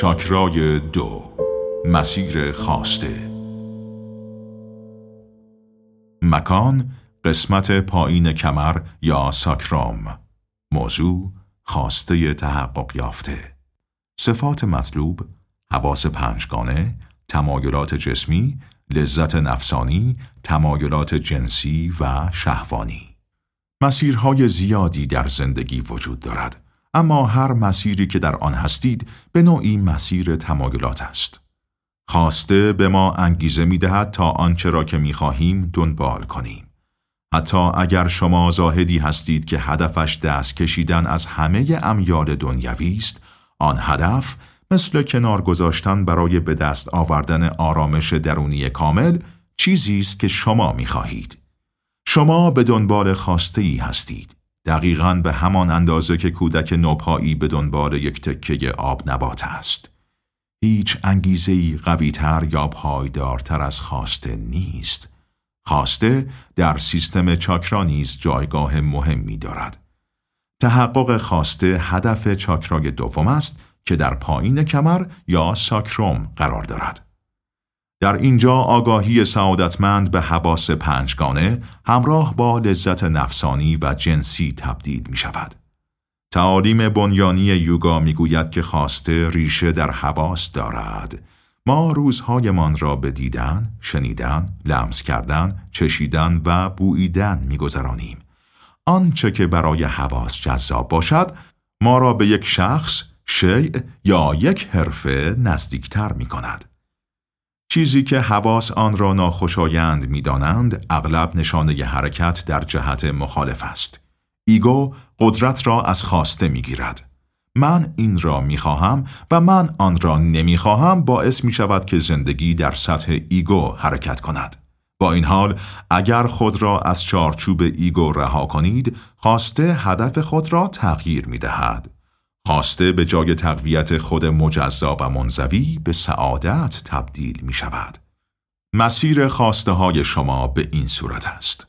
چاکرای دو مسیر خواسته. مکان قسمت پایین کمر یا ساکرام. موضوع خواسته تحقق یافته. صفات مطلوب حواس پنجگانه تمایلات جسمی لذت نفسانی تمایلات جنسی و شهوانی. مسیرهای زیادی در زندگی وجود دارد. اما هر مسیری که در آن هستید به نوعی مسیر تمایلات است. خواسته به ما انگیزه می دهد تا آنچه را که می خواهیم دنبال کنیم. حتی اگر شما زاهدی هستید که هدفش دست کشیدن از همه امیال دنیوی است، آن هدف مثل کنار گذاشتن برای به دست آوردن آرامش درونی کامل چیزی است که شما می خواهید. شما به دنبال خواسته ای هستید. دقیقا به همان اندازه که کودک نوپایی به دنبال یک تکه آب نبات است. هیچ انگیزه قویتر یا پایدارتر از خواسته نیست. خواسته در سیستم چاکرا نیز جایگاه مهمی دارد. تحقق خواسته هدف چاکرای دوم است که در پایین کمر یا ساکروم قرار دارد. در اینجا آگاهی سعادتمند به حواس پنجگانه همراه با لذت نفسانی و جنسی تبدیل می شود. تعالیم بنیانی یوگا می گوید که خواسته ریشه در حواس دارد. ما روزهایمان را به دیدن، شنیدن، لمس کردن، چشیدن و بوییدن می گذرانیم. آنچه که برای حواس جذاب باشد، ما را به یک شخص، شیء یا یک حرفه نزدیکتر می کند. چیزی که حواس آن را ناخوشایند می‌دانند اغلب نشانه حرکت در جهت مخالف است. ego قدرت را از خواسته می‌گیرد. من این را می‌خواهم و من آن را نمی‌خواهم باعث می شود که زندگی در سطح ego حرکت کند. با این حال اگر خود را از چارچوب ego رها کنید خواسته هدف خود را تغییر می دهد. خواسته به جای تقویت خود مجزا و منزوی به سعادت تبدیل می شود. مسیر خواسته های شما به این صورت است.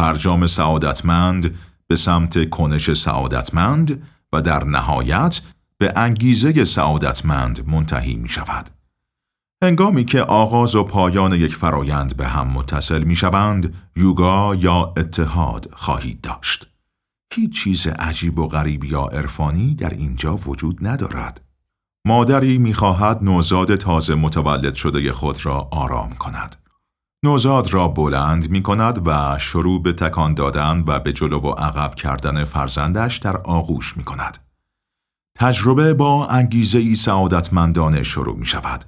فرجام سعادتمند به سمت کنش سعادتمند و در نهایت به انگیزه سعادتمند منتهی می شود. هنگامی که آغاز و پایان یک فرایند به هم متصل می شوند، یوگا یا اتحاد خواهید داشت. هیچ چیز عجیب و غریب یا عرفانی در اینجا وجود ندارد. مادری می‌خواهد نوزاد تازه متولد شده خود را آرام کند. نوزاد را بلند می کند و شروع به تکان دادن و به جلو و عقب کردن فرزندش در آغوش می کند. تجربه با انگیزه ای سعادتمندانه شروع می شود.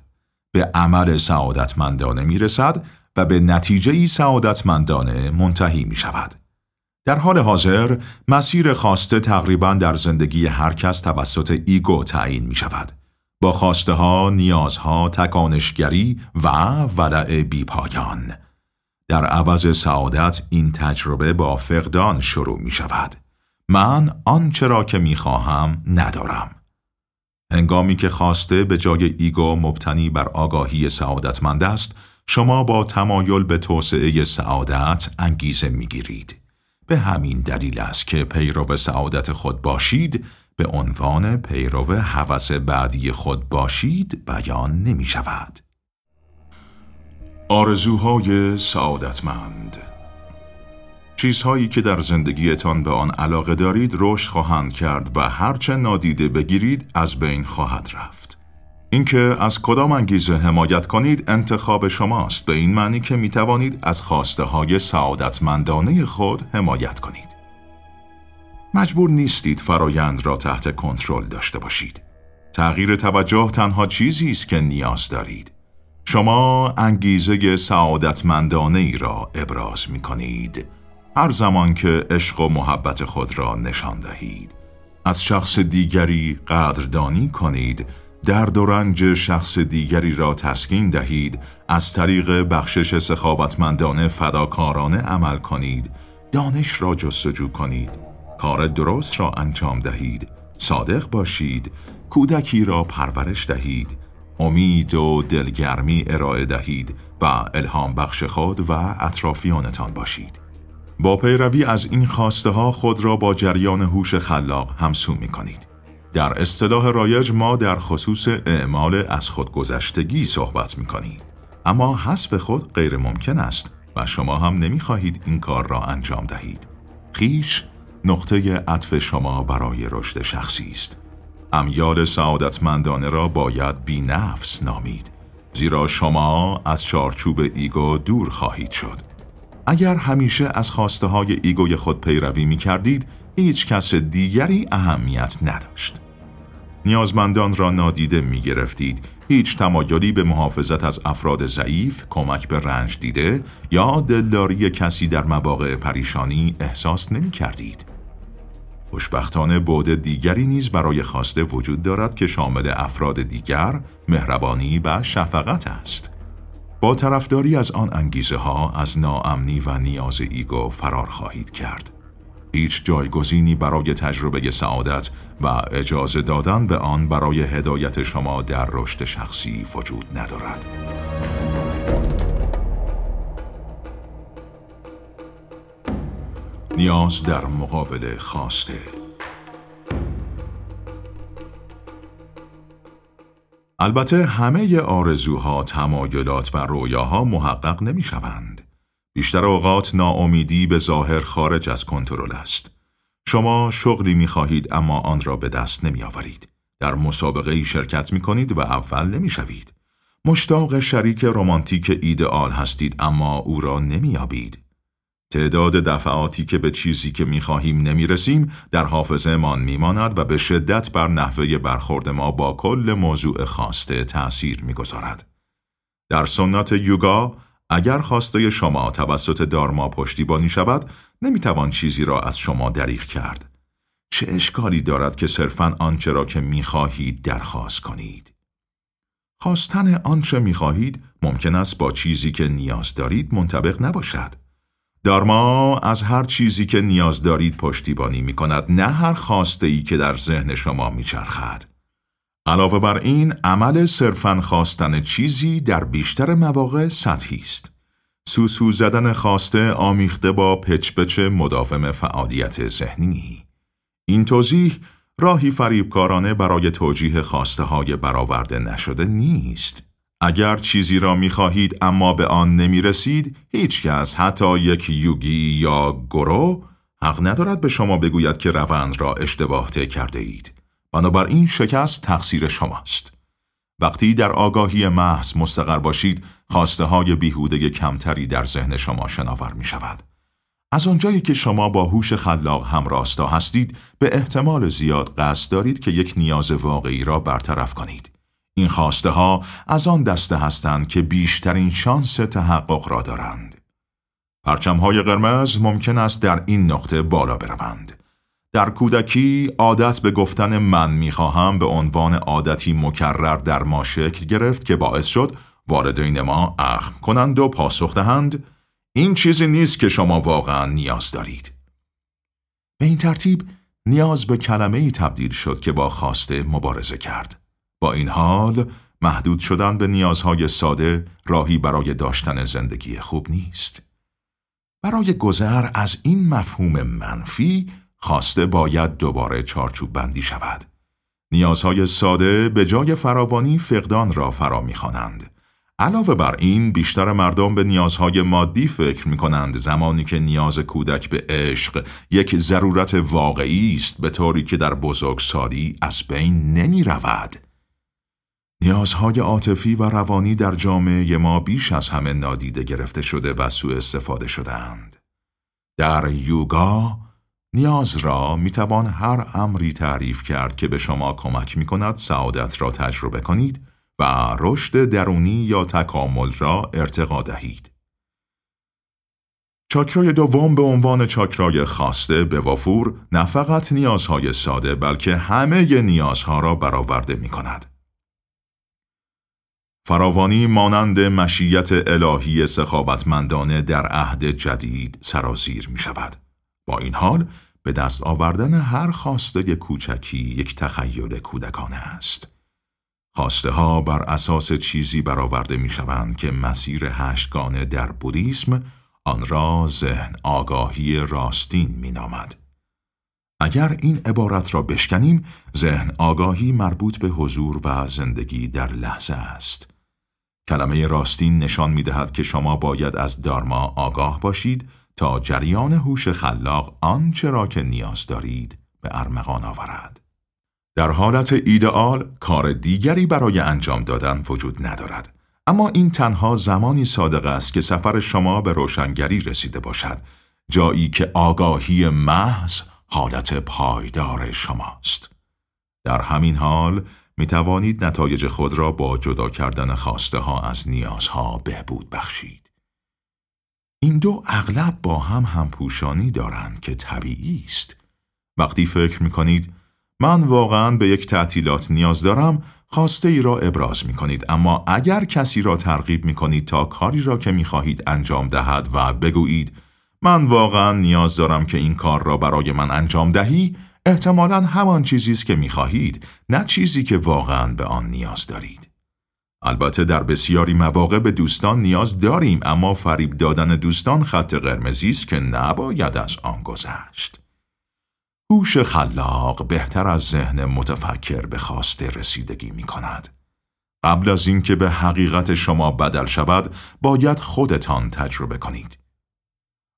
به عمل سعادتمندانه می رسد و به نتیجه ای سعادتمندانه منتهی می شود. در حال حاضر مسیر خواسته تقریبا در زندگی هر کس توسط ego تعیین می شود. با خواسته ها، نیازها، تکانشگری و ولع بیپایان. در عوض سعادت این تجربه با فقدان شروع می شود. من آنچه را که می خواهم ندارم. هنگامی که خواسته به جای ego مبتنی بر آگاهی سعادتمند است، شما با تمایل به توسعه سعادت انگیزه می گیرید. به همین دلیل است که پیرو سعادت خود باشید به عنوان پیرو هوس بعدی خود باشید بیان نمی شود. آرزوهای سعادتمند چیزهایی که در زندگیتان به آن علاقه دارید رشد خواهند کرد و هرچه نادیده بگیرید از بین خواهد رفت. اینکه از کدام انگیزه حمایت کنید انتخاب شماست به این معنی که می توانید از خواسته های سعادتمندانه خود حمایت کنید. مجبور نیستید فرایند را تحت کنترل داشته باشید. تغییر توجه تنها چیزی است که نیاز دارید. شما انگیزه سعادتمندانه ای را ابراز می کنید. هر زمان که عشق و محبت خود را نشان دهید. از شخص دیگری قدردانی کنید درد و رنج شخص دیگری را تسکین دهید از طریق بخشش سخاوتمندانه فداکارانه عمل کنید. دانش را جستجو کنید. کار درست را انجام دهید. صادق باشید. کودکی را پرورش دهید. امید و دلگرمی ارائه دهید و الهام بخش خود و اطرافیانتان باشید. با پیروی از این خواسته ها خود را با جریان هوش خلاق همسو می کنید. در اصطلاح رایج ما در خصوص اعمال از خودگذشتگی صحبت می کنیم. اما حسب خود غیر ممکن است و شما هم نمی خواهید این کار را انجام دهید. خیش نقطه عطف شما برای رشد شخصی است. امیال سعادتمندانه را باید بی نفس نامید زیرا شما از چارچوب ایگو دور خواهید شد. اگر همیشه از خواسته های ایگوی خود پیروی می کردید هیچ کس دیگری اهمیت نداشت. نیازمندان را نادیده می گرفتید هیچ تمایلی به محافظت از افراد ضعیف، کمک به رنج دیده یا دلداری کسی در مواقع پریشانی احساس نمی کردید. خوشبختانه بود دیگری نیز برای خواسته وجود دارد که شامل افراد دیگر، مهربانی و شفقت است. با طرفداری از آن انگیزه ها از ناامنی و نیاز ایگو فرار خواهید کرد. هیچ جایگزینی برای تجربه سعادت و اجازه دادن به آن برای هدایت شما در رشد شخصی وجود ندارد. نیاز در مقابل خواسته البته همه آرزوها، تمایلات و رویاها محقق نمی شوند. بیشتر اوقات ناامیدی به ظاهر خارج از کنترل است. شما شغلی می خواهید اما آن را به دست نمی آورید. در مسابقه شرکت می کنید و اول نمی شوید. مشتاق شریک رمانتیک ایدئال هستید اما او را نمی آبید. تعداد دفعاتی که به چیزی که می خواهیم نمی رسیم در حافظه من می ماند و به شدت بر نحوه برخورد ما با کل موضوع خواسته تأثیر می گذارد. در سنت یوگا اگر خواسته شما توسط دارما پشتیبانی شود، نمی‌توان چیزی را از شما دریغ کرد. چه اشکالی دارد که صرفا آنچه را که می‌خواهید درخواست کنید؟ خواستن آنچه می‌خواهید ممکن است با چیزی که نیاز دارید منطبق نباشد. دارما از هر چیزی که نیاز دارید پشتیبانی می کند نه هر خواسته ای که در ذهن شما میچرخد. علاوه بر این عمل صرفا خواستن چیزی در بیشتر مواقع سطحی است. سوسو زدن خواسته آمیخته با پچپچ مداوم فعالیت ذهنی. این توضیح راهی فریبکارانه برای توجیه خواسته های برآورده نشده نیست. اگر چیزی را می خواهید اما به آن نمی رسید، هیچ کس حتی یک یوگی یا گرو حق ندارد به شما بگوید که روند را اشتباه کرده اید. بنابراین شکست تقصیر شماست. وقتی در آگاهی محض مستقر باشید، خواسته های بیهوده کمتری در ذهن شما شناور می شود. از آنجایی که شما با هوش خلاق هم راستا هستید، به احتمال زیاد قصد دارید که یک نیاز واقعی را برطرف کنید. این خواسته ها از آن دسته هستند که بیشترین شانس تحقق را دارند. پرچم های قرمز ممکن است در این نقطه بالا بروند. در کودکی عادت به گفتن من می‌خواهم به عنوان عادتی مکرر در ما شکل گرفت که باعث شد والدین ما اخم کنند و پاسخ دهند این چیزی نیست که شما واقعا نیاز دارید. به این ترتیب نیاز به کلمه ای تبدیل شد که با خواسته مبارزه کرد. با این حال محدود شدن به نیازهای ساده راهی برای داشتن زندگی خوب نیست. برای گذر از این مفهوم منفی خواسته باید دوباره چارچوب بندی شود. نیازهای ساده به جای فراوانی فقدان را فرا می‌خوانند. علاوه بر این بیشتر مردم به نیازهای مادی فکر می کنند زمانی که نیاز کودک به عشق یک ضرورت واقعی است به طوری که در بزرگسالی از بین نمی رود. نیازهای عاطفی و روانی در جامعه ما بیش از همه نادیده گرفته شده و سوء استفاده شدهاند. در یوگا نیاز را می توان هر امری تعریف کرد که به شما کمک می کند سعادت را تجربه کنید و رشد درونی یا تکامل را ارتقا دهید. چاکرای دوم به عنوان چاکرای خواسته به وفور نه فقط نیازهای ساده بلکه همه نیازها را برآورده می کند. فراوانی مانند مشیت الهی سخاوتمندانه در عهد جدید سرازیر می شود. با این حال به دست آوردن هر خواسته کوچکی یک تخیل کودکانه است. خواسته ها بر اساس چیزی برآورده می شوند که مسیر هشتگانه در بودیسم آن را ذهن آگاهی راستین می نامد. اگر این عبارت را بشکنیم، ذهن آگاهی مربوط به حضور و زندگی در لحظه است. کلمه راستین نشان می دهد که شما باید از دارما آگاه باشید تا جریان هوش خلاق آنچه را که نیاز دارید به ارمغان آورد. در حالت ایدئال کار دیگری برای انجام دادن وجود ندارد. اما این تنها زمانی صادق است که سفر شما به روشنگری رسیده باشد جایی که آگاهی محض حالت پایدار شماست. در همین حال می توانید نتایج خود را با جدا کردن خواسته ها از نیازها بهبود بخشید. این دو اغلب با هم همپوشانی دارند که طبیعی است. وقتی فکر می کنید من واقعا به یک تعطیلات نیاز دارم خواسته ای را ابراز می کنید اما اگر کسی را ترغیب می کنید تا کاری را که می خواهید انجام دهد و بگویید من واقعا نیاز دارم که این کار را برای من انجام دهی احتمالا همان چیزی است که می خواهید نه چیزی که واقعا به آن نیاز دارید البته در بسیاری مواقع به دوستان نیاز داریم اما فریب دادن دوستان خط قرمزی است که نباید از آن گذشت هوش خلاق بهتر از ذهن متفکر به خواسته رسیدگی می کند. قبل از اینکه به حقیقت شما بدل شود، باید خودتان تجربه کنید.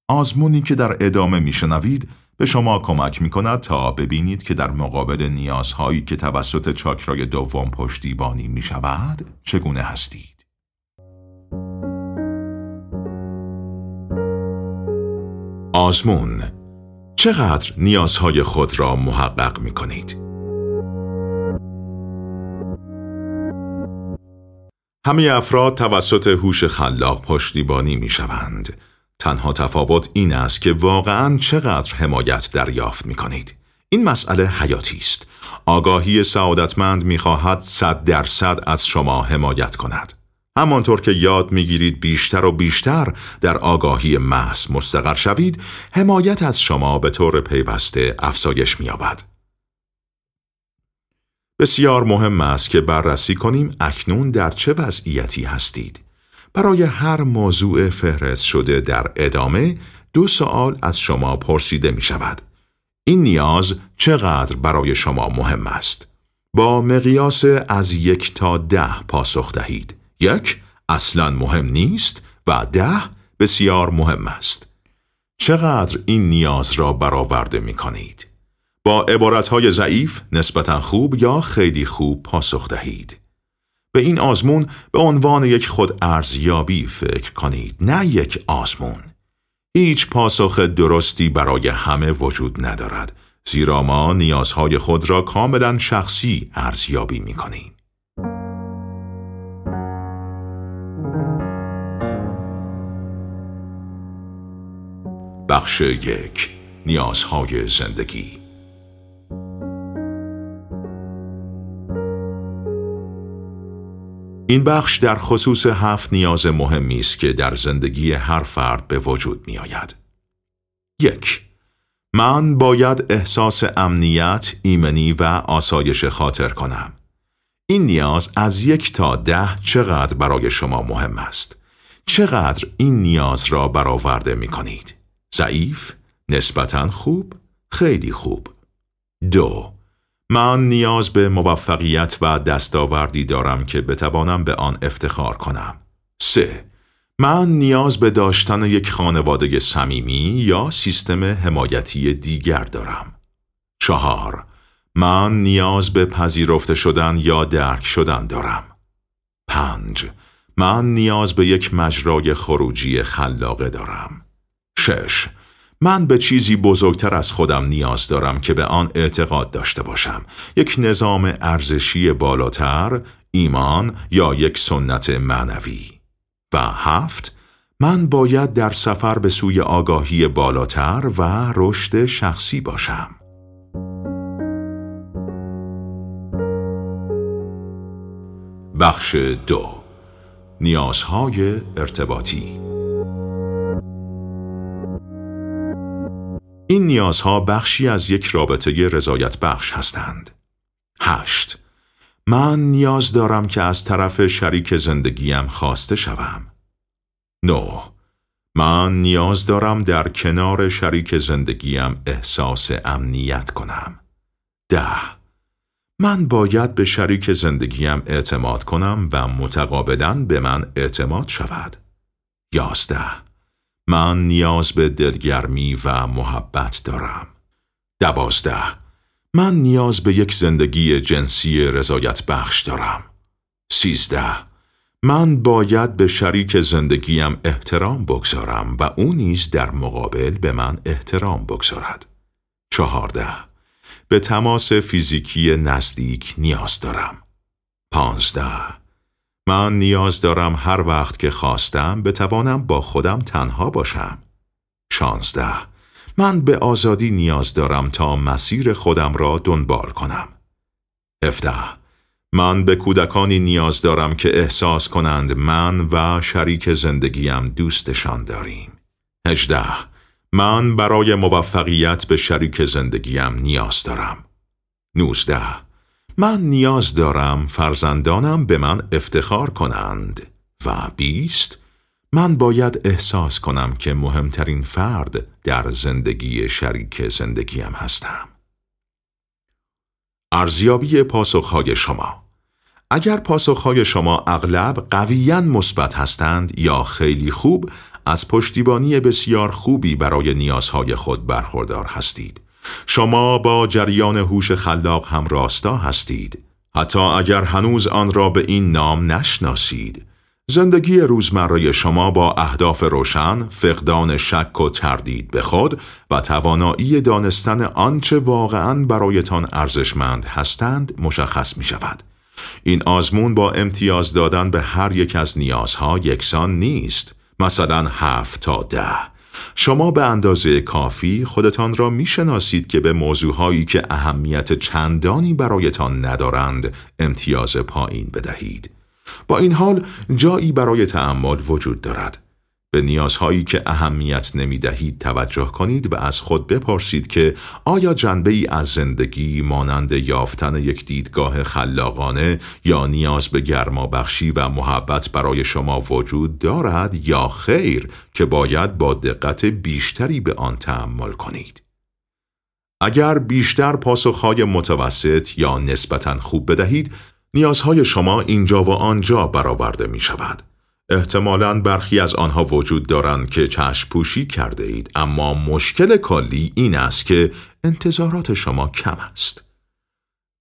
آزمونی که در ادامه میشنوید به شما کمک می کند تا ببینید که در مقابل نیازهایی که توسط چاکرای دوم پشتیبانی می شود چگونه هستید. آزمون چقدر نیازهای خود را محقق می کنید؟ همه افراد توسط هوش خلاق پشتیبانی می شوند. تنها تفاوت این است که واقعا چقدر حمایت دریافت می کنید. این مسئله حیاتی است. آگاهی سعادتمند می خواهد صد درصد از شما حمایت کند. همانطور که یاد می‌گیرید بیشتر و بیشتر در آگاهی محض مستقر شوید، حمایت از شما به طور پیوسته افزایش می‌یابد. بسیار مهم است که بررسی کنیم اکنون در چه وضعیتی هستید. برای هر موضوع فهرست شده در ادامه دو سوال از شما پرسیده می شود. این نیاز چقدر برای شما مهم است؟ با مقیاس از یک تا ده پاسخ دهید. یک اصلا مهم نیست و ده بسیار مهم است. چقدر این نیاز را برآورده می کنید؟ با عبارتهای ضعیف، نسبتا خوب یا خیلی خوب پاسخ دهید. به این آزمون به عنوان یک خود ارزیابی فکر کنید، نه یک آزمون. هیچ پاسخ درستی برای همه وجود ندارد، زیرا ما نیازهای خود را کاملا شخصی ارزیابی می کنیم. بخش یک نیازهای زندگی این بخش در خصوص هفت نیاز مهمی است که در زندگی هر فرد به وجود می آید. یک من باید احساس امنیت، ایمنی و آسایش خاطر کنم. این نیاز از یک تا ده چقدر برای شما مهم است؟ چقدر این نیاز را برآورده می کنید؟ ضعیف، نسبتا خوب، خیلی خوب. دو من نیاز به موفقیت و دستاوردی دارم که بتوانم به آن افتخار کنم. سه من نیاز به داشتن یک خانواده صمیمی یا سیستم حمایتی دیگر دارم. چهار من نیاز به پذیرفته شدن یا درک شدن دارم. پنج من نیاز به یک مجرای خروجی خلاقه دارم. شش من به چیزی بزرگتر از خودم نیاز دارم که به آن اعتقاد داشته باشم. یک نظام ارزشی بالاتر، ایمان یا یک سنت معنوی. و هفت، من باید در سفر به سوی آگاهی بالاتر و رشد شخصی باشم. بخش دو نیازهای ارتباطی این نیازها بخشی از یک رابطه رضایت بخش هستند. هشت من نیاز دارم که از طرف شریک زندگیم خواسته شوم. 9. من نیاز دارم در کنار شریک زندگیم احساس امنیت کنم. ده من باید به شریک زندگیم اعتماد کنم و متقابلا به من اعتماد شود. یازده من نیاز به دلگرمی و محبت دارم. دوازده من نیاز به یک زندگی جنسی رضایت بخش دارم. سیزده من باید به شریک زندگیم احترام بگذارم و او نیز در مقابل به من احترام بگذارد. چهارده به تماس فیزیکی نزدیک نیاز دارم. پانزده من نیاز دارم هر وقت که خواستم بتوانم با خودم تنها باشم. شانزده من به آزادی نیاز دارم تا مسیر خودم را دنبال کنم. هفده من به کودکانی نیاز دارم که احساس کنند من و شریک زندگیم دوستشان داریم. هجده من برای موفقیت به شریک زندگیم نیاز دارم. نوزده من نیاز دارم فرزندانم به من افتخار کنند. و بیست من باید احساس کنم که مهمترین فرد در زندگی شریک زندگیم هستم. ارزیابی پاسخهای شما اگر پاسخهای شما اغلب قویا مثبت هستند یا خیلی خوب از پشتیبانی بسیار خوبی برای نیازهای خود برخوردار هستید. شما با جریان هوش خلاق هم راستا هستید. حتی اگر هنوز آن را به این نام نشناسید. زندگی روزمره شما با اهداف روشن، فقدان شک و تردید به خود و توانایی دانستن آنچه واقعا برایتان ارزشمند هستند مشخص می شود. این آزمون با امتیاز دادن به هر یک از نیازها یکسان نیست. مثلا هفت تا ده. شما به اندازه کافی خودتان را می‌شناسید که به موضوعهایی که اهمیت چندانی برایتان ندارند امتیاز پایین بدهید. با این حال جایی برای تعمل وجود دارد. به نیازهایی که اهمیت نمی دهید توجه کنید و از خود بپرسید که آیا جنبه ای از زندگی مانند یافتن یک دیدگاه خلاقانه یا نیاز به گرمابخشی و محبت برای شما وجود دارد یا خیر که باید با دقت بیشتری به آن تعمل کنید. اگر بیشتر پاسخهای متوسط یا نسبتا خوب بدهید، نیازهای شما اینجا و آنجا برآورده می شود. احتمالا برخی از آنها وجود دارند که چشم پوشی کرده اید اما مشکل کلی این است که انتظارات شما کم است.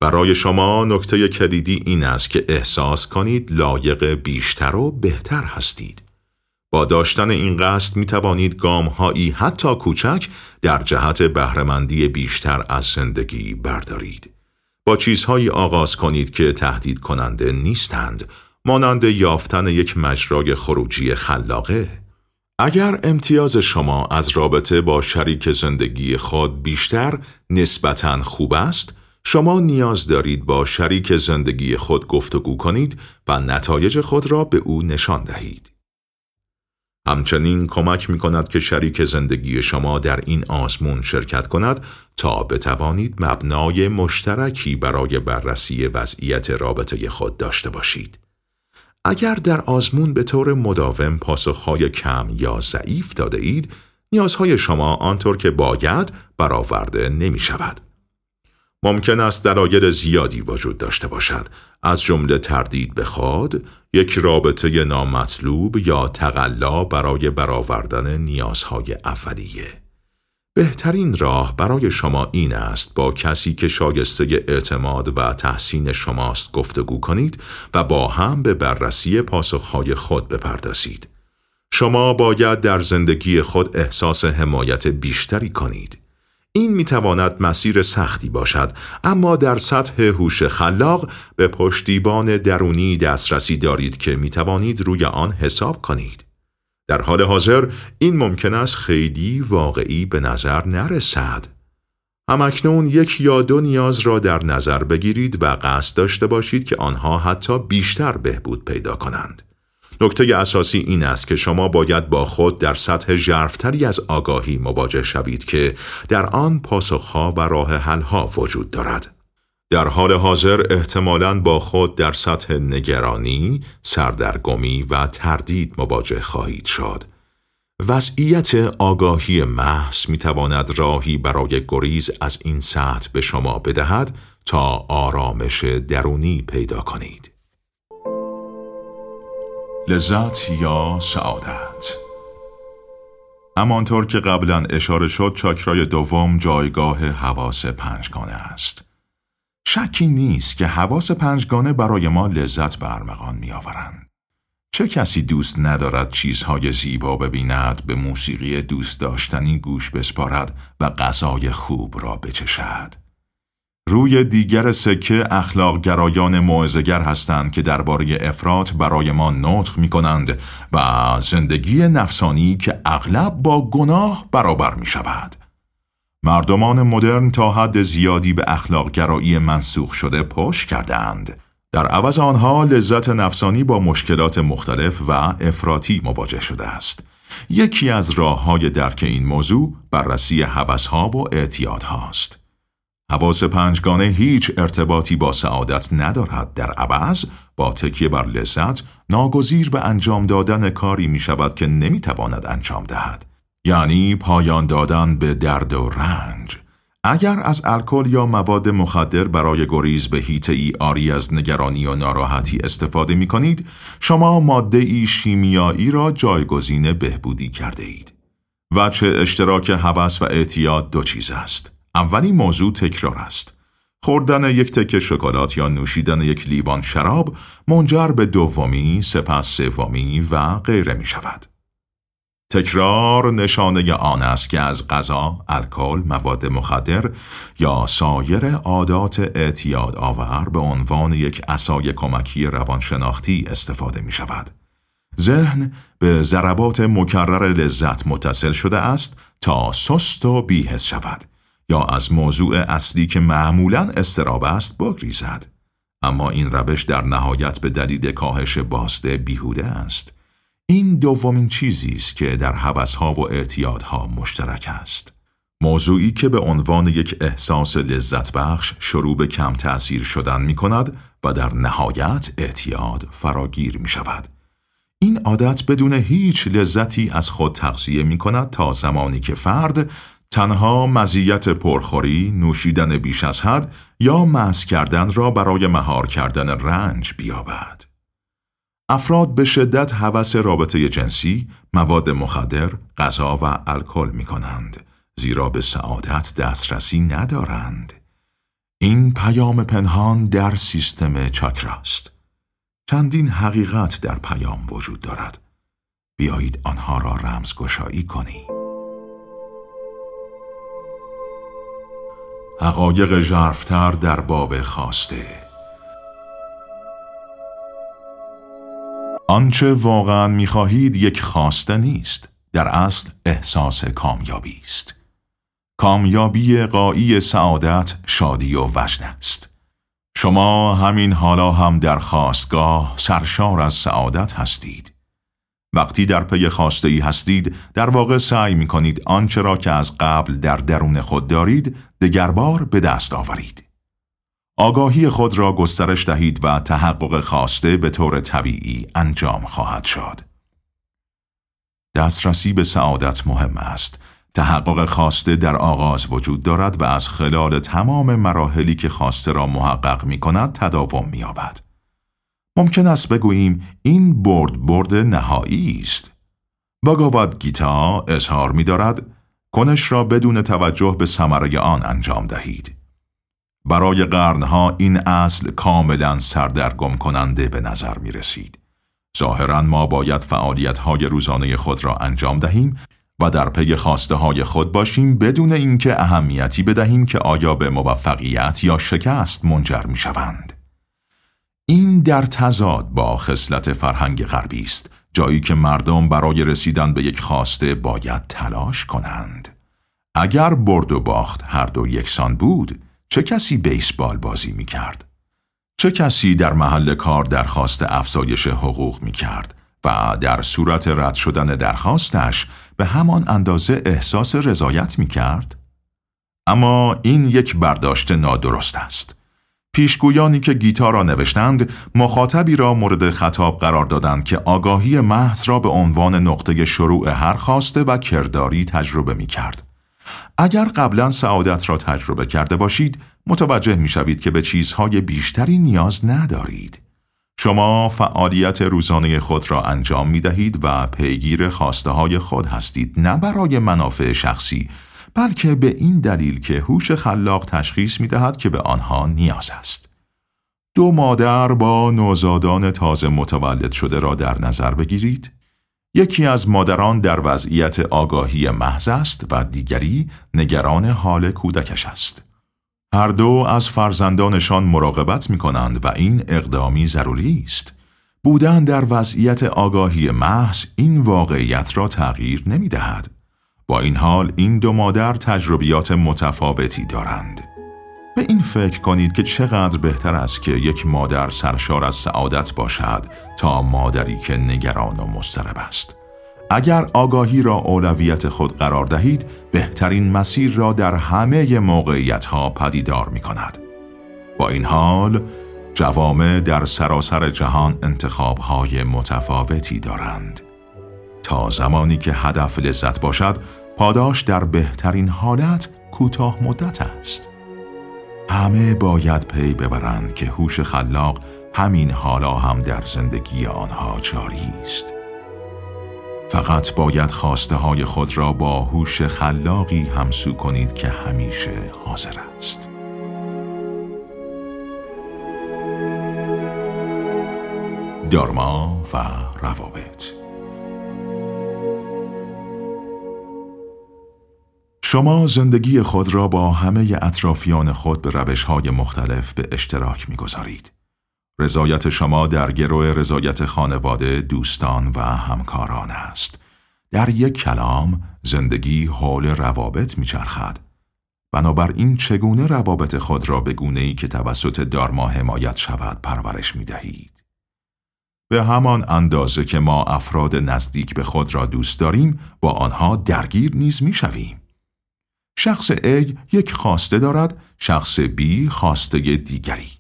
برای شما نکته کلیدی این است که احساس کنید لایق بیشتر و بهتر هستید. با داشتن این قصد می توانید گام هایی حتی کوچک در جهت بهرهمندی بیشتر از زندگی بردارید. با چیزهایی آغاز کنید که تهدید کننده نیستند مانند یافتن یک مجرای خروجی خلاقه اگر امتیاز شما از رابطه با شریک زندگی خود بیشتر نسبتا خوب است شما نیاز دارید با شریک زندگی خود گفتگو کنید و نتایج خود را به او نشان دهید. همچنین کمک می کند که شریک زندگی شما در این آزمون شرکت کند تا بتوانید مبنای مشترکی برای بررسی وضعیت رابطه خود داشته باشید. اگر در آزمون به طور مداوم پاسخهای کم یا ضعیف داده اید، نیازهای شما آنطور که باید برآورده نمی شود. ممکن است دلایل زیادی وجود داشته باشد از جمله تردید به خود، یک رابطه نامطلوب یا تقلا برای برآوردن نیازهای اولیه. بهترین راه برای شما این است با کسی که شایسته اعتماد و تحسین شماست گفتگو کنید و با هم به بررسی پاسخهای خود بپردازید. شما باید در زندگی خود احساس حمایت بیشتری کنید. این می تواند مسیر سختی باشد اما در سطح هوش خلاق به پشتیبان درونی دسترسی دارید که می توانید روی آن حساب کنید. در حال حاضر این ممکن است خیلی واقعی به نظر نرسد. همکنون یک یا دو نیاز را در نظر بگیرید و قصد داشته باشید که آنها حتی بیشتر بهبود پیدا کنند. نکته اساسی این است که شما باید با خود در سطح ژرفتری از آگاهی مواجه شوید که در آن پاسخها و راه حلها وجود دارد. در حال حاضر احتمالاً با خود در سطح نگرانی، سردرگمی و تردید مواجه خواهید شد. وضعیت آگاهی محض می تواند راهی برای گریز از این سطح به شما بدهد تا آرامش درونی پیدا کنید. لذت یا سعادت همانطور که قبلا اشاره شد چاکرای دوم جایگاه حواس پنجگانه است. شکی نیست که حواس پنجگانه برای ما لذت به ارمغان می آورند. چه کسی دوست ندارد چیزهای زیبا ببیند به موسیقی دوست داشتنی گوش بسپارد و غذای خوب را بچشد روی دیگر سکه اخلاق گرایان معزگر هستند که درباره افراد برای ما نطق می کنند و زندگی نفسانی که اغلب با گناه برابر می شود. مردمان مدرن تا حد زیادی به اخلاق گرایی منسوخ شده پشت کردند. در عوض آنها لذت نفسانی با مشکلات مختلف و افراطی مواجه شده است. یکی از راه های درک این موضوع بررسی ها و اعتیاد هاست. حواس پنجگانه هیچ ارتباطی با سعادت ندارد در عوض با تکیه بر لذت ناگزیر به انجام دادن کاری می شود که نمی تواند انجام دهد یعنی پایان دادن به درد و رنج اگر از الکل یا مواد مخدر برای گریز به هیت ای آری از نگرانی و ناراحتی استفاده می کنید شما ماده ای شیمیایی را جایگزین بهبودی کرده اید وچه اشتراک حبس و اعتیاد دو چیز است اولی موضوع تکرار است. خوردن یک تکه شکلات یا نوشیدن یک لیوان شراب منجر به دومی، سپس سومی و غیره می شود. تکرار نشانه آن است که از غذا، الکل، مواد مخدر یا سایر عادات اعتیاد آور به عنوان یک اسای کمکی روانشناختی استفاده می شود. ذهن به ضربات مکرر لذت متصل شده است تا سست و بیهس شود. یا از موضوع اصلی که معمولا استراب است بگریزد. اما این روش در نهایت به دلیل کاهش باسته بیهوده است. این دومین چیزی است که در حوثها و اعتیادها مشترک است. موضوعی که به عنوان یک احساس لذت بخش شروع به کم تأثیر شدن می کند و در نهایت اعتیاد فراگیر می شود. این عادت بدون هیچ لذتی از خود تغذیه می کند تا زمانی که فرد تنها مزیت پرخوری، نوشیدن بیش از حد یا مس کردن را برای مهار کردن رنج بیابد. افراد به شدت هوس رابطه جنسی، مواد مخدر، غذا و الکل می کنند، زیرا به سعادت دسترسی ندارند. این پیام پنهان در سیستم چاکراست. چندین حقیقت در پیام وجود دارد. بیایید آنها را رمزگشایی کنیم. حقایق ژرفتر در باب خواسته آنچه واقعا می‌خواهید یک خواسته نیست در اصل احساس کامیابی است. کامیابی قایی سعادت شادی و وجد است. شما همین حالا هم در خواستگاه سرشار از سعادت هستید. وقتی در پی خواسته ای هستید در واقع سعی می کنید آنچه را که از قبل در درون خود دارید دگربار به دست آورید. آگاهی خود را گسترش دهید و تحقق خواسته به طور طبیعی انجام خواهد شد. دسترسی به سعادت مهم است. تحقق خواسته در آغاز وجود دارد و از خلال تمام مراحلی که خواسته را محقق می کند تداوم می یابد. ممکن است بگوییم این برد برد نهایی است. باگاواد گیتا اظهار می دارد کنش را بدون توجه به ثمره آن انجام دهید. برای قرنها این اصل کاملا سردرگم کننده به نظر می رسید. ظاهرا ما باید فعالیت های روزانه خود را انجام دهیم و در پی خواسته های خود باشیم بدون اینکه اهمیتی بدهیم که آیا به موفقیت یا شکست منجر می شوند. این در تضاد با خصلت فرهنگ غربی است جایی که مردم برای رسیدن به یک خواسته باید تلاش کنند اگر برد و باخت هر دو یکسان بود چه کسی بیسبال بازی می کرد؟ چه کسی در محل کار درخواست افزایش حقوق می کرد و در صورت رد شدن درخواستش به همان اندازه احساس رضایت می کرد؟ اما این یک برداشت نادرست است. پیشگویانی که گیتا را نوشتند مخاطبی را مورد خطاب قرار دادند که آگاهی محض را به عنوان نقطه شروع هر خواسته و کرداری تجربه می کرد. اگر قبلا سعادت را تجربه کرده باشید متوجه می شوید که به چیزهای بیشتری نیاز ندارید. شما فعالیت روزانه خود را انجام می دهید و پیگیر خواسته های خود هستید نه برای منافع شخصی بلکه به این دلیل که هوش خلاق تشخیص می دهد که به آنها نیاز است. دو مادر با نوزادان تازه متولد شده را در نظر بگیرید. یکی از مادران در وضعیت آگاهی محض است و دیگری نگران حال کودکش است. هر دو از فرزندانشان مراقبت می کنند و این اقدامی ضروری است. بودن در وضعیت آگاهی محض این واقعیت را تغییر نمی دهد. با این حال این دو مادر تجربیات متفاوتی دارند. به این فکر کنید که چقدر بهتر است که یک مادر سرشار از سعادت باشد تا مادری که نگران و مضطرب است. اگر آگاهی را اولویت خود قرار دهید، بهترین مسیر را در همه موقعیت ها پدیدار می کند. با این حال، جوامع در سراسر جهان انتخاب های متفاوتی دارند. تا زمانی که هدف لذت باشد، پاداش در بهترین حالت کوتاه مدت است. همه باید پی ببرند که هوش خلاق همین حالا هم در زندگی آنها جاری است. فقط باید خواسته های خود را با هوش خلاقی همسو کنید که همیشه حاضر است. دارما و روابط شما زندگی خود را با همه اطرافیان خود به روش های مختلف به اشتراک می گذارید. رضایت شما در گروه رضایت خانواده، دوستان و همکاران است. در یک کلام زندگی حول روابط می چرخد. بنابراین چگونه روابط خود را به گونه ای که توسط دارما حمایت شود پرورش می دهید. به همان اندازه که ما افراد نزدیک به خود را دوست داریم با آنها درگیر نیز می شویم. شخص A یک خواسته دارد، شخص B خواسته دیگری.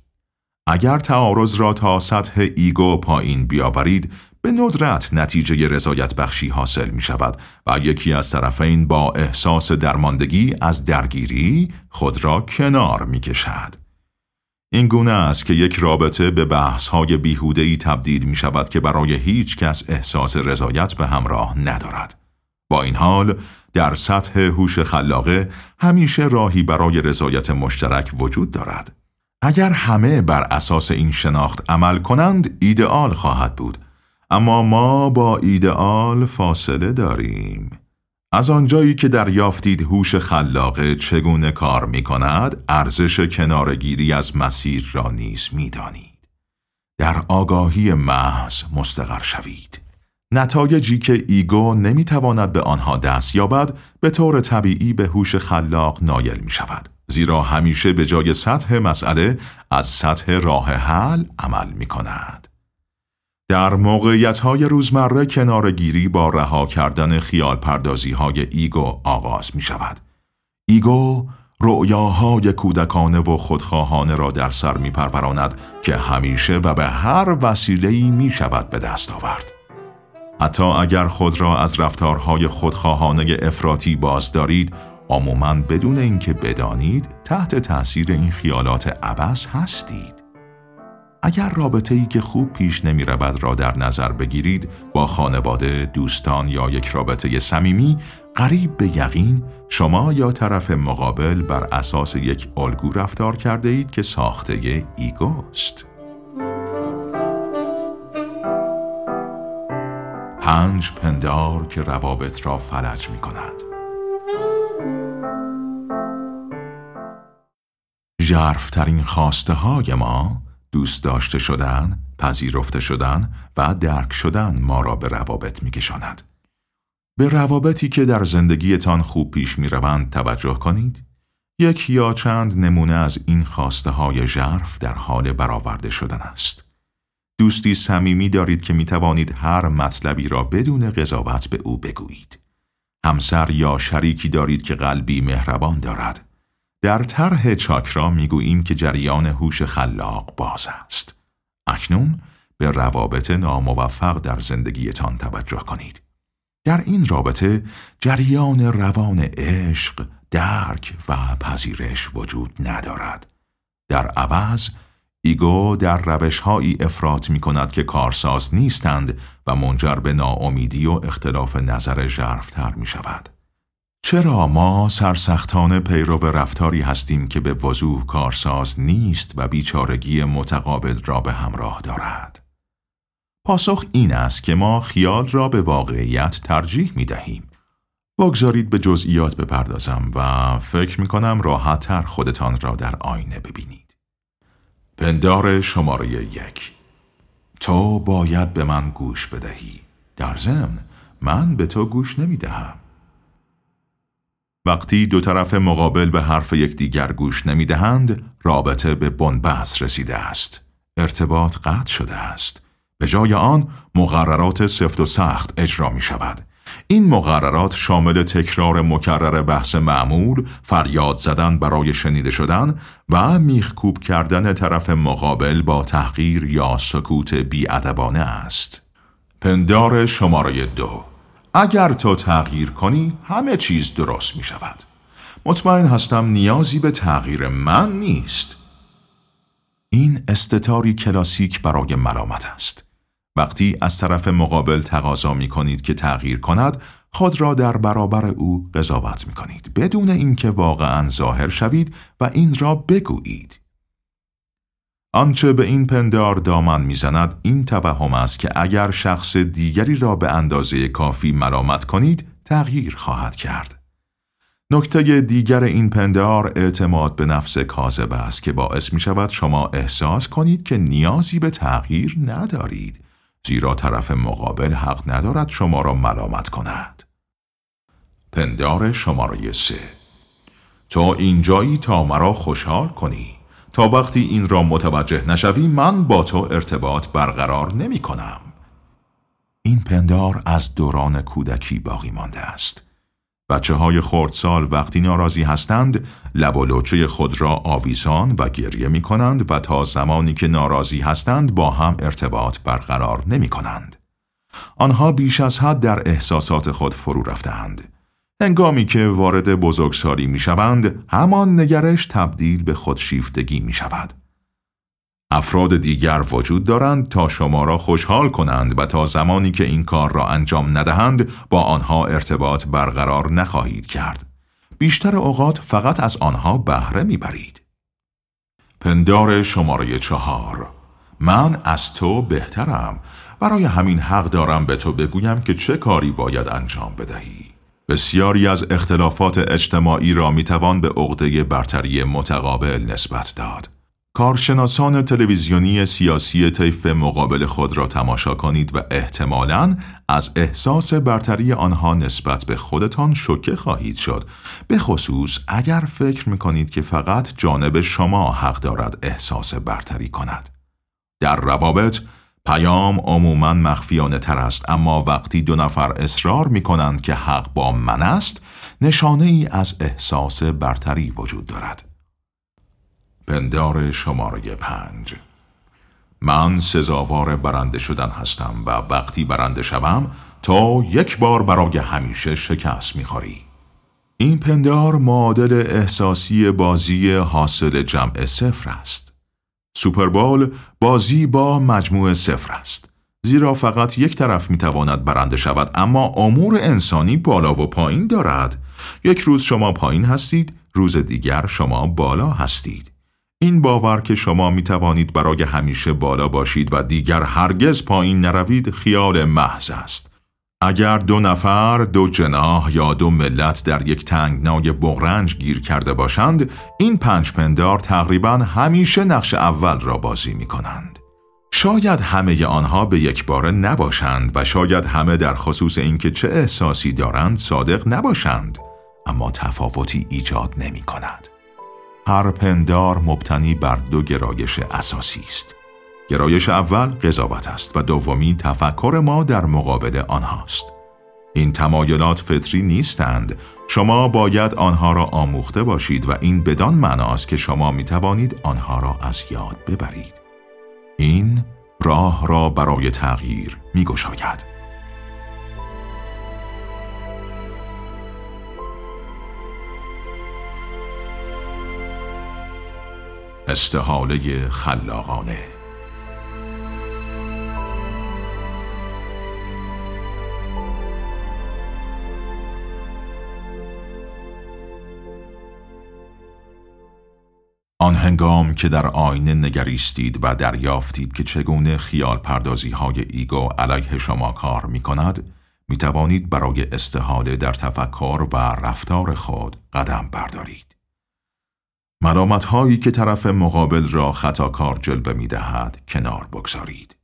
اگر تعارض را تا سطح ایگو پایین بیاورید، به ندرت نتیجه رضایت بخشی حاصل می شود و یکی از طرفین با احساس درماندگی از درگیری خود را کنار می کشد. این گونه است که یک رابطه به بحث های بیهوده تبدیل می شود که برای هیچ کس احساس رضایت به همراه ندارد. با این حال در سطح هوش خلاقه همیشه راهی برای رضایت مشترک وجود دارد. اگر همه بر اساس این شناخت عمل کنند ایدئال خواهد بود اما ما با ایدئال فاصله داریم از آنجایی که دریافتید هوش خلاقه چگونه کار می کند ارزش کنارگیری از مسیر را نیز می دانید. در آگاهی محض مستقر شوید نتایجی که ego نمی‌تواند به آنها دست یابد به طور طبیعی به هوش خلاق نایل می شود. زیرا همیشه به جای سطح مسئله از سطح راه حل عمل می کند. در موقعیت های روزمره کناره‌گیری با رها کردن خیال پردازی های ego آغاز می شود. ego رؤیاهای کودکانه و خودخواهانه را در سر می پروراند که همیشه و به هر وسیله‌ای می شود به دست آورد. حتی اگر خود را از رفتارهای خودخواهانه افراطی باز دارید، عموما بدون اینکه بدانید تحت تأثیر این خیالات عبس هستید. اگر رابطه ای که خوب پیش نمی رود را در نظر بگیرید با خانواده، دوستان یا یک رابطه صمیمی قریب به یقین شما یا طرف مقابل بر اساس یک الگو رفتار کرده اید که ساخته ایگوست. پنج پندار که روابط را فلج می کند. ژرفترین خواسته های ما دوست داشته شدن، پذیرفته شدن و درک شدن ما را به روابط می کشاند. به روابطی که در زندگیتان خوب پیش می روند توجه کنید. یک یا چند نمونه از این خواسته های ژرف در حال برآورده شدن است. دوستی صمیمی دارید که می توانید هر مطلبی را بدون قضاوت به او بگویید. همسر یا شریکی دارید که قلبی مهربان دارد. در طرح چاکرا می‌گوییم که جریان هوش خلاق باز است. اکنون به روابط ناموفق در زندگیتان توجه کنید. در این رابطه جریان روان عشق، درک و پذیرش وجود ندارد. در عوض ایگو در روشهایی افراط می کند که کارساز نیستند و منجر به ناامیدی و اختلاف نظر ژرفتر می شود. چرا ما سرسختانه پیرو رفتاری هستیم که به وضوح کارساز نیست و بیچارگی متقابل را به همراه دارد؟ پاسخ این است که ما خیال را به واقعیت ترجیح می دهیم. بگذارید به جزئیات بپردازم و فکر می کنم راحتتر خودتان را در آینه ببینید. پندار شماره یک تو باید به من گوش بدهی. در ضمن من به تو گوش نمی دهم. وقتی دو طرف مقابل به حرف یکدیگر گوش نمی دهند، رابطه به بنبست رسیده است. ارتباط قطع شده است. به جای آن مقررات سفت و سخت اجرا می شود. این مقررات شامل تکرار مکرر بحث معمول، فریاد زدن برای شنیده شدن و میخکوب کردن طرف مقابل با تحقیر یا سکوت بیادبانه است. پندار شماره دو اگر تو تغییر کنی همه چیز درست می شود. مطمئن هستم نیازی به تغییر من نیست. این استتاری کلاسیک برای ملامت است. وقتی از طرف مقابل تقاضا می کنید که تغییر کند، خود را در برابر او قضاوت می کنید بدون اینکه واقعا ظاهر شوید و این را بگویید. آنچه به این پندار دامن می‌زند این توهم است که اگر شخص دیگری را به اندازه کافی ملامت کنید تغییر خواهد کرد. نکته دیگر این پندار اعتماد به نفس کاذب است که باعث می شود شما احساس کنید که نیازی به تغییر ندارید زیرا طرف مقابل حق ندارد شما را ملامت کند. پندار شماره سه تو اینجایی تا مرا خوشحال کنی تا وقتی این را متوجه نشوی من با تو ارتباط برقرار نمی کنم. این پندار از دوران کودکی باقی مانده است. بچه های خردسال وقتی ناراضی هستند لب و لوچه خود را آویزان و گریه می کنند و تا زمانی که ناراضی هستند با هم ارتباط برقرار نمی کنند. آنها بیش از حد در احساسات خود فرو رفتند. هنگامی که وارد بزرگسالی می شوند، همان نگرش تبدیل به خودشیفتگی می شود. افراد دیگر وجود دارند تا شما را خوشحال کنند و تا زمانی که این کار را انجام ندهند با آنها ارتباط برقرار نخواهید کرد. بیشتر اوقات فقط از آنها بهره می‌برید. پندار شماره چهار من از تو بهترم برای همین حق دارم به تو بگویم که چه کاری باید انجام بدهی. بسیاری از اختلافات اجتماعی را می‌توان به عقده برتری متقابل نسبت داد. کارشناسان تلویزیونی سیاسی طیف مقابل خود را تماشا کنید و احتمالاً از احساس برتری آنها نسبت به خودتان شوکه خواهید شد به خصوص اگر فکر می کنید که فقط جانب شما حق دارد احساس برتری کند. در روابط پیام عموما مخفیانه تر است اما وقتی دو نفر اصرار می کنند که حق با من است نشانه ای از احساس برتری وجود دارد. پندار شماره پنج من سزاوار برنده شدن هستم و وقتی برنده شوم تا یک بار برای همیشه شکست می‌خوری. این پندار معادل احساسی بازی حاصل جمع صفر است. سوپربال بازی با مجموع صفر است. زیرا فقط یک طرف می‌تواند برنده شود اما امور انسانی بالا و پایین دارد. یک روز شما پایین هستید، روز دیگر شما بالا هستید. این باور که شما می توانید برای همیشه بالا باشید و دیگر هرگز پایین نروید خیال محض است. اگر دو نفر، دو جناح یا دو ملت در یک تنگنای بغرنج گیر کرده باشند، این پنج پندار تقریبا همیشه نقش اول را بازی می کنند. شاید همه آنها به یک باره نباشند و شاید همه در خصوص اینکه چه احساسی دارند صادق نباشند، اما تفاوتی ایجاد نمی کند. هر پندار مبتنی بر دو گرایش اساسی است. گرایش اول قضاوت است و دومی تفکر ما در مقابل آنهاست. این تمایلات فطری نیستند شما باید آنها را آموخته باشید و این بدان معناست که شما می توانید آنها را از یاد ببرید این راه را برای تغییر می گشاید. استحاله خلاقانه آن هنگام که در آینه نگریستید و دریافتید که چگونه خیال پردازی های ایگو علیه شما کار می کند، می توانید برای استحاله در تفکر و رفتار خود قدم بردارید. ملامت هایی که طرف مقابل را خطاکار جلوه می دهد کنار بگذارید.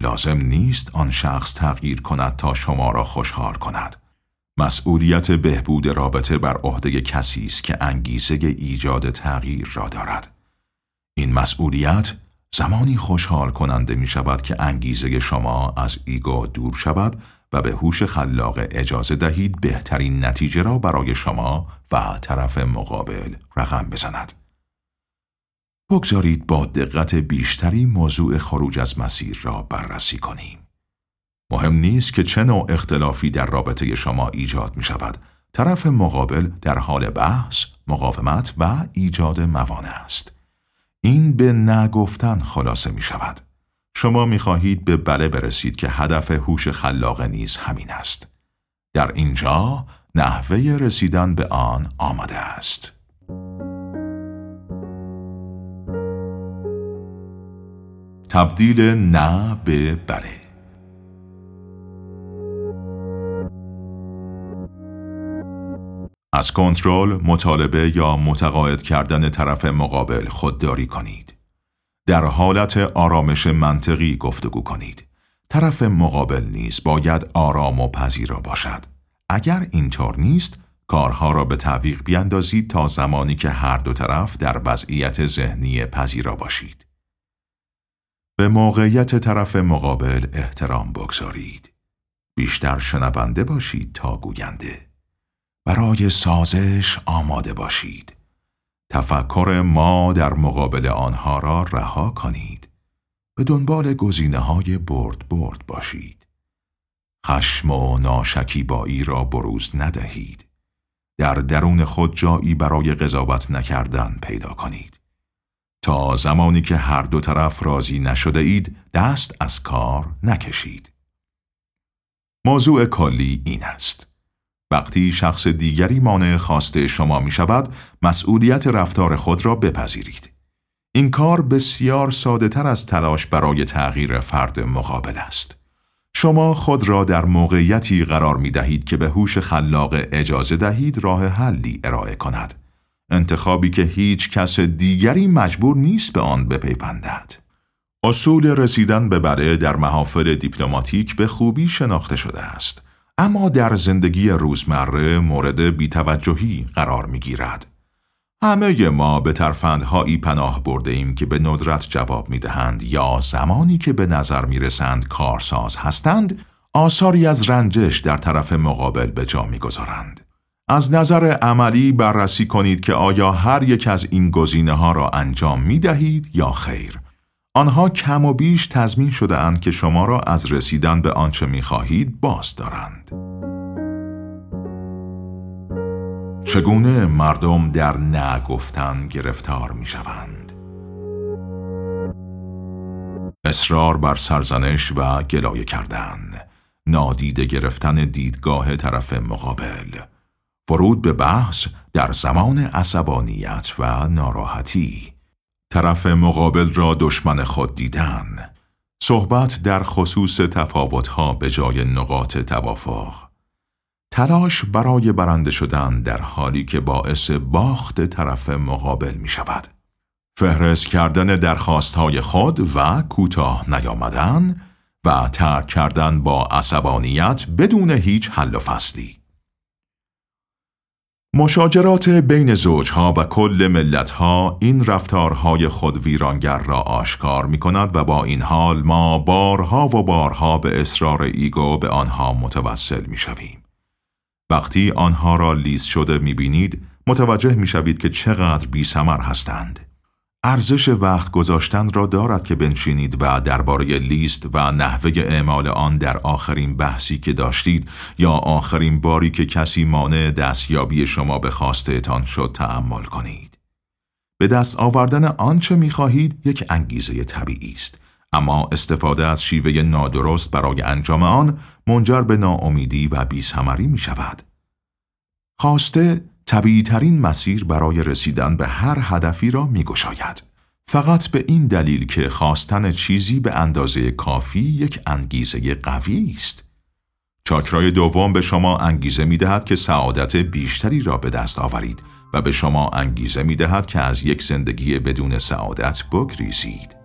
لازم نیست آن شخص تغییر کند تا شما را خوشحال کند. مسئولیت بهبود رابطه بر عهده کسی است که انگیزه ایجاد تغییر را دارد. این مسئولیت زمانی خوشحال کننده می شود که انگیزه شما از ایگو دور شود و به هوش خلاق اجازه دهید بهترین نتیجه را برای شما و طرف مقابل رقم بزند. بگذارید با دقت بیشتری موضوع خروج از مسیر را بررسی کنیم. مهم نیست که چه نوع اختلافی در رابطه شما ایجاد می شود. طرف مقابل در حال بحث، مقاومت و ایجاد موانع است. این به نگفتن خلاصه می شود. شما می خواهید به بله برسید که هدف هوش خلاقه نیز همین است. در اینجا نحوه رسیدن به آن آمده است. تبدیل نه به بله از کنترل، مطالبه یا متقاعد کردن طرف مقابل خودداری کنید. در حالت آرامش منطقی گفتگو کنید. طرف مقابل نیز باید آرام و پذیرا باشد. اگر اینطور نیست، کارها را به تعویق بیاندازید تا زمانی که هر دو طرف در وضعیت ذهنی پذیرا باشید. به موقعیت طرف مقابل احترام بگذارید. بیشتر شنونده باشید تا گوینده. برای سازش آماده باشید. تفکر ما در مقابل آنها را رها کنید. به دنبال گزینه های برد برد باشید. خشم و ناشکیبایی را بروز ندهید. در درون خود جایی برای قضاوت نکردن پیدا کنید. تا زمانی که هر دو طرف راضی نشده اید دست از کار نکشید. موضوع کلی این است. وقتی شخص دیگری مانع خواسته شما می شود، مسئولیت رفتار خود را بپذیرید. این کار بسیار ساده تر از تلاش برای تغییر فرد مقابل است. شما خود را در موقعیتی قرار می دهید که به هوش خلاق اجازه دهید راه حلی ارائه کند. انتخابی که هیچ کس دیگری مجبور نیست به آن بپیوندد. اصول رسیدن به بره در محافل دیپلماتیک به خوبی شناخته شده است. اما در زندگی روزمره مورد بیتوجهی قرار می گیرد. همه ما به ترفندهایی پناه برده ایم که به ندرت جواب می دهند یا زمانی که به نظر می رسند کارساز هستند آثاری از رنجش در طرف مقابل به جا می گذارند. از نظر عملی بررسی کنید که آیا هر یک از این گزینه ها را انجام می دهید یا خیر. آنها کم و بیش تضمین شده اند که شما را از رسیدن به آنچه می خواهید باز دارند. چگونه مردم در نگفتن گرفتار می شوند؟ اصرار بر سرزنش و گلایه کردن نادیده گرفتن دیدگاه طرف مقابل ورود به بحث در زمان عصبانیت و ناراحتی طرف مقابل را دشمن خود دیدن. صحبت در خصوص تفاوتها به جای نقاط توافق. تلاش برای برنده شدن در حالی که باعث باخت طرف مقابل می شود فهرست کردن درخواستهای خود و کوتاه نیامدن و ترک کردن با عصبانیت بدون هیچ حل و فصلی. مشاجرات بین زوجها و کل ملتها این رفتارهای خود ویرانگر را آشکار می کند و با این حال ما بارها و بارها به اصرار ایگو به آنها متوسل می شویم. وقتی آنها را لیز شده می بینید متوجه می شوید که چقدر بی هستند. ارزش وقت گذاشتن را دارد که بنشینید و درباره لیست و نحوه اعمال آن در آخرین بحثی که داشتید یا آخرین باری که کسی مانع دستیابی شما به خواستهتان شد تعمل کنید. به دست آوردن آنچه می خواهید یک انگیزه طبیعی است. اما استفاده از شیوه نادرست برای انجام آن منجر به ناامیدی و بیسمری می شود. خواسته طبیعی ترین مسیر برای رسیدن به هر هدفی را می گشاید. فقط به این دلیل که خواستن چیزی به اندازه کافی یک انگیزه قوی است. چاکرای دوم به شما انگیزه می دهد که سعادت بیشتری را به دست آورید و به شما انگیزه می دهد که از یک زندگی بدون سعادت بگریزید.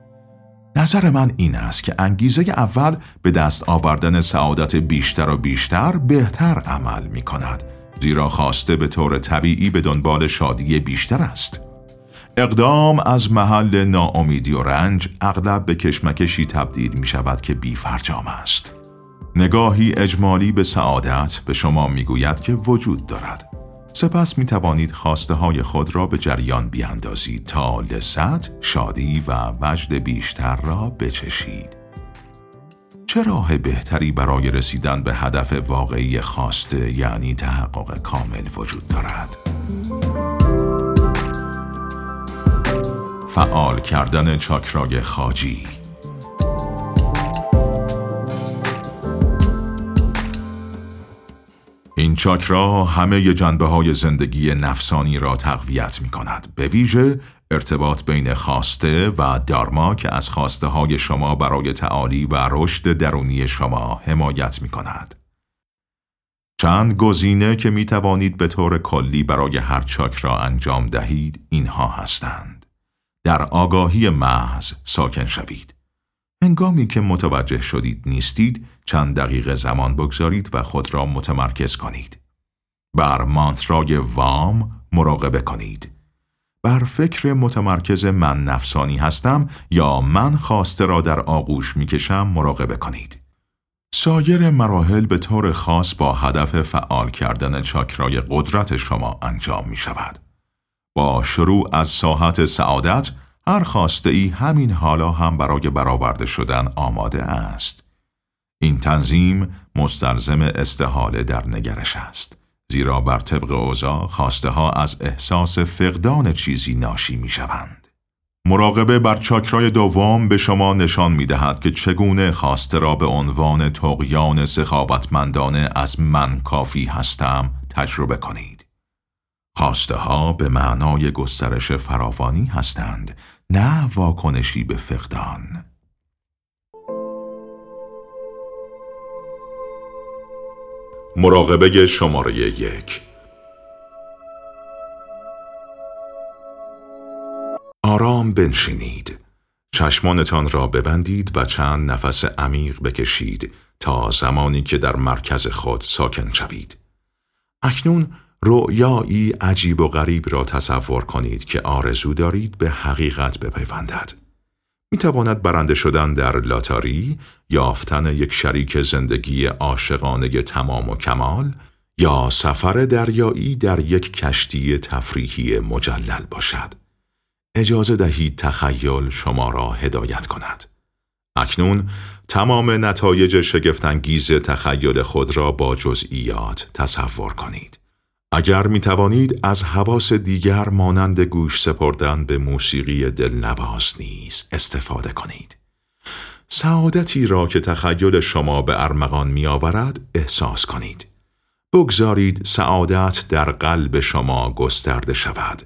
نظر من این است که انگیزه اول به دست آوردن سعادت بیشتر و بیشتر بهتر عمل می کند زیرا خواسته به طور طبیعی به دنبال شادی بیشتر است. اقدام از محل ناامیدی و رنج اغلب به کشمکشی تبدیل می شود که بی فرجام است. نگاهی اجمالی به سعادت به شما می گوید که وجود دارد. سپس می توانید خواسته های خود را به جریان بیاندازید تا لذت، شادی و وجد بیشتر را بچشید. چه راه بهتری برای رسیدن به هدف واقعی خواسته یعنی تحقق کامل وجود دارد؟ فعال کردن چاکرای خاجی این چاکرا همه جنبه های زندگی نفسانی را تقویت می کند. به ویژه ارتباط بین خواسته و دارما که از خواسته های شما برای تعالی و رشد درونی شما حمایت می کند. چند گزینه که می توانید به طور کلی برای هر چاکرا انجام دهید اینها هستند. در آگاهی محض ساکن شوید. هنگامی که متوجه شدید نیستید چند دقیقه زمان بگذارید و خود را متمرکز کنید. بر مانترای وام مراقبه کنید. بر فکر متمرکز من نفسانی هستم یا من خواسته را در آغوش می کشم مراقبه کنید. سایر مراحل به طور خاص با هدف فعال کردن چاکرای قدرت شما انجام می شود. با شروع از ساحت سعادت هر خواسته ای همین حالا هم برای برآورده شدن آماده است. این تنظیم مستلزم استحاله در نگرش است. زیرا بر طبق اوضاع خواسته ها از احساس فقدان چیزی ناشی می شوند. مراقبه بر چاکرای دوم به شما نشان می دهد که چگونه خواسته را به عنوان تقیان سخاوتمندانه از من کافی هستم تجربه کنید. خواسته ها به معنای گسترش فراوانی هستند نه واکنشی به فقدان. مراقبه شماره یک آرام بنشینید. چشمانتان را ببندید و چند نفس عمیق بکشید تا زمانی که در مرکز خود ساکن شوید. اکنون رؤیایی عجیب و غریب را تصور کنید که آرزو دارید به حقیقت بپیوندد. می تواند برنده شدن در لاتاری، یافتن یک شریک زندگی عاشقانه تمام و کمال یا سفر دریایی در یک کشتی تفریحی مجلل باشد. اجازه دهید تخیل شما را هدایت کند. اکنون تمام نتایج شگفتانگیز تخیل خود را با جزئیات تصور کنید. اگر می توانید از حواس دیگر مانند گوش سپردن به موسیقی دلنواز نیز استفاده کنید. سعادتی را که تخیل شما به ارمغان می آورد احساس کنید. بگذارید سعادت در قلب شما گسترده شود.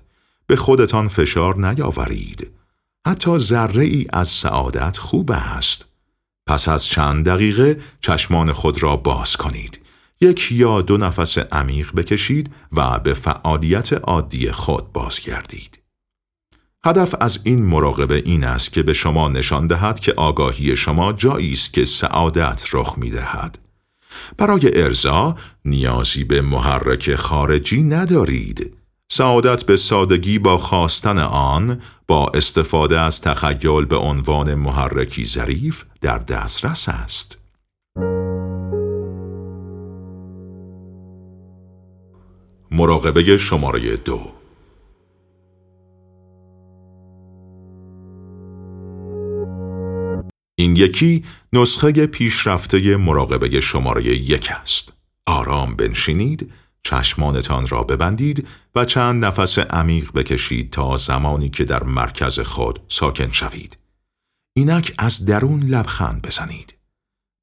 به خودتان فشار نیاورید. حتی ذره ای از سعادت خوب است. پس از چند دقیقه چشمان خود را باز کنید. یک یا دو نفس عمیق بکشید و به فعالیت عادی خود بازگردید. هدف از این مراقبه این است که به شما نشان دهد که آگاهی شما جایی است که سعادت رخ می دهد. برای ارزا نیازی به محرک خارجی ندارید. سعادت به سادگی با خواستن آن با استفاده از تخیل به عنوان محرکی ظریف در دسترس است. مراقبه شماره دو این یکی نسخه پیشرفته مراقبه شماره یک است. آرام بنشینید، چشمانتان را ببندید و چند نفس عمیق بکشید تا زمانی که در مرکز خود ساکن شوید. اینک از درون لبخند بزنید.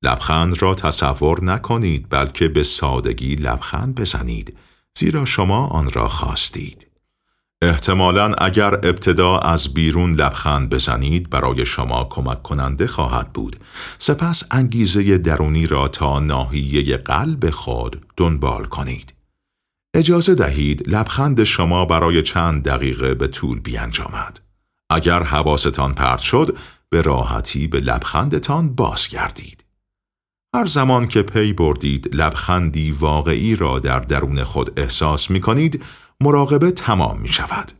لبخند را تصور نکنید بلکه به سادگی لبخند بزنید زیرا شما آن را خواستید. احتمالا اگر ابتدا از بیرون لبخند بزنید برای شما کمک کننده خواهد بود. سپس انگیزه درونی را تا ناحیه قلب خود دنبال کنید. اجازه دهید لبخند شما برای چند دقیقه به طول بیانجامد. اگر حواستان پرت شد به راحتی به لبخندتان بازگردید. هر زمان که پی بردید لبخندی واقعی را در درون خود احساس می کنید، مراقبه تمام می شود.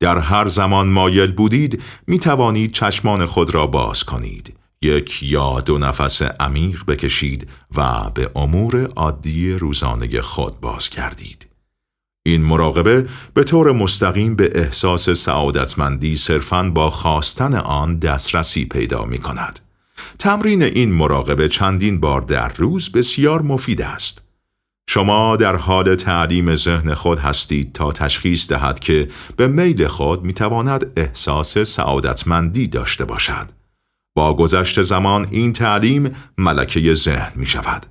در هر زمان مایل بودید می توانید چشمان خود را باز کنید. یک یا دو نفس عمیق بکشید و به امور عادی روزانه خود باز کردید. این مراقبه به طور مستقیم به احساس سعادتمندی صرفاً با خواستن آن دسترسی پیدا می کند. تمرین این مراقبه چندین بار در روز بسیار مفید است. شما در حال تعلیم ذهن خود هستید تا تشخیص دهد که به میل خود می تواند احساس سعادتمندی داشته باشد. با گذشت زمان این تعلیم ملکه ذهن می شود.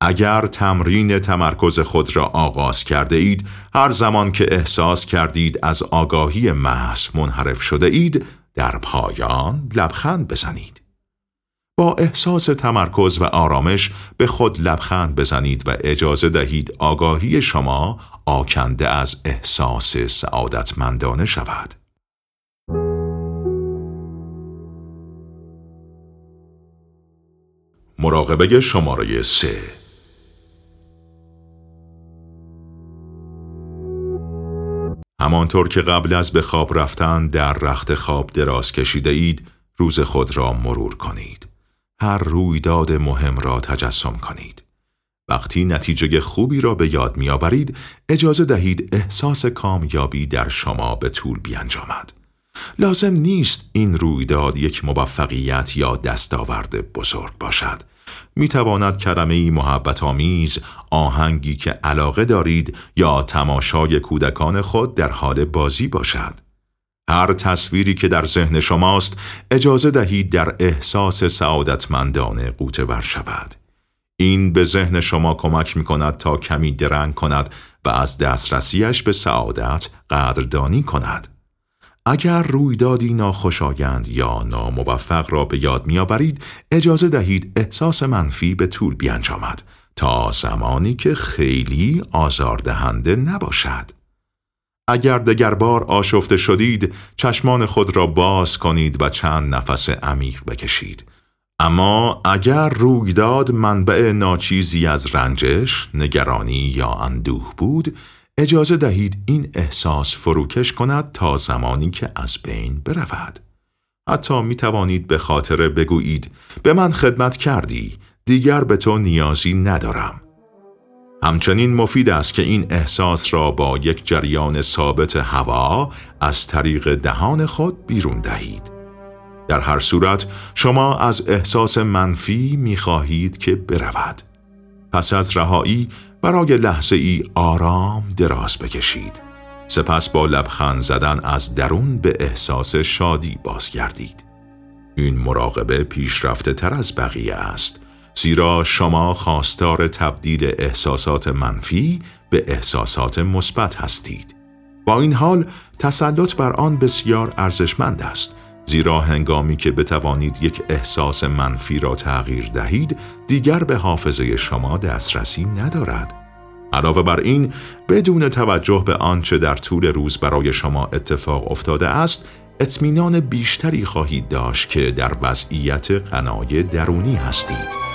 اگر تمرین تمرکز خود را آغاز کرده اید، هر زمان که احساس کردید از آگاهی محض منحرف شده اید، در پایان لبخند بزنید. با احساس تمرکز و آرامش به خود لبخند بزنید و اجازه دهید آگاهی شما آکنده از احساس سعادتمندانه شود. مراقبه شماره سه همانطور که قبل از به خواب رفتن در رخت خواب دراز کشیده اید، روز خود را مرور کنید. هر رویداد مهم را تجسم کنید. وقتی نتیجه خوبی را به یاد میآورید، اجازه دهید احساس کامیابی در شما به طول بیانجامد. لازم نیست این رویداد یک موفقیت یا دستاورد بزرگ باشد. می تواند کلمه محبت آمیز، آهنگی که علاقه دارید یا تماشای کودکان خود در حال بازی باشد. هر تصویری که در ذهن شماست اجازه دهید در احساس سعادتمندانه قوطه ور شود. این به ذهن شما کمک می کند تا کمی درنگ کند و از دسترسیش به سعادت قدردانی کند. اگر رویدادی ناخوشایند یا ناموفق را به یاد میآورید اجازه دهید احساس منفی به طول بیانجامد تا زمانی که خیلی آزاردهنده نباشد اگر دگربار آشفته شدید چشمان خود را باز کنید و چند نفس عمیق بکشید اما اگر رویداد منبع ناچیزی از رنجش، نگرانی یا اندوه بود اجازه دهید این احساس فروکش کند تا زمانی که از بین برود. حتی می توانید به خاطر بگویید به من خدمت کردی دیگر به تو نیازی ندارم. همچنین مفید است که این احساس را با یک جریان ثابت هوا از طریق دهان خود بیرون دهید. در هر صورت شما از احساس منفی می خواهید که برود. پس از رهایی برای لحظه ای آرام دراز بکشید. سپس با لبخند زدن از درون به احساس شادی بازگردید. این مراقبه پیشرفته تر از بقیه است زیرا شما خواستار تبدیل احساسات منفی به احساسات مثبت هستید. با این حال تسلط بر آن بسیار ارزشمند است زیرا هنگامی که بتوانید یک احساس منفی را تغییر دهید دیگر به حافظه شما دسترسی ندارد. علاوه بر این بدون توجه به آنچه در طول روز برای شما اتفاق افتاده است اطمینان بیشتری خواهید داشت که در وضعیت قنای درونی هستید.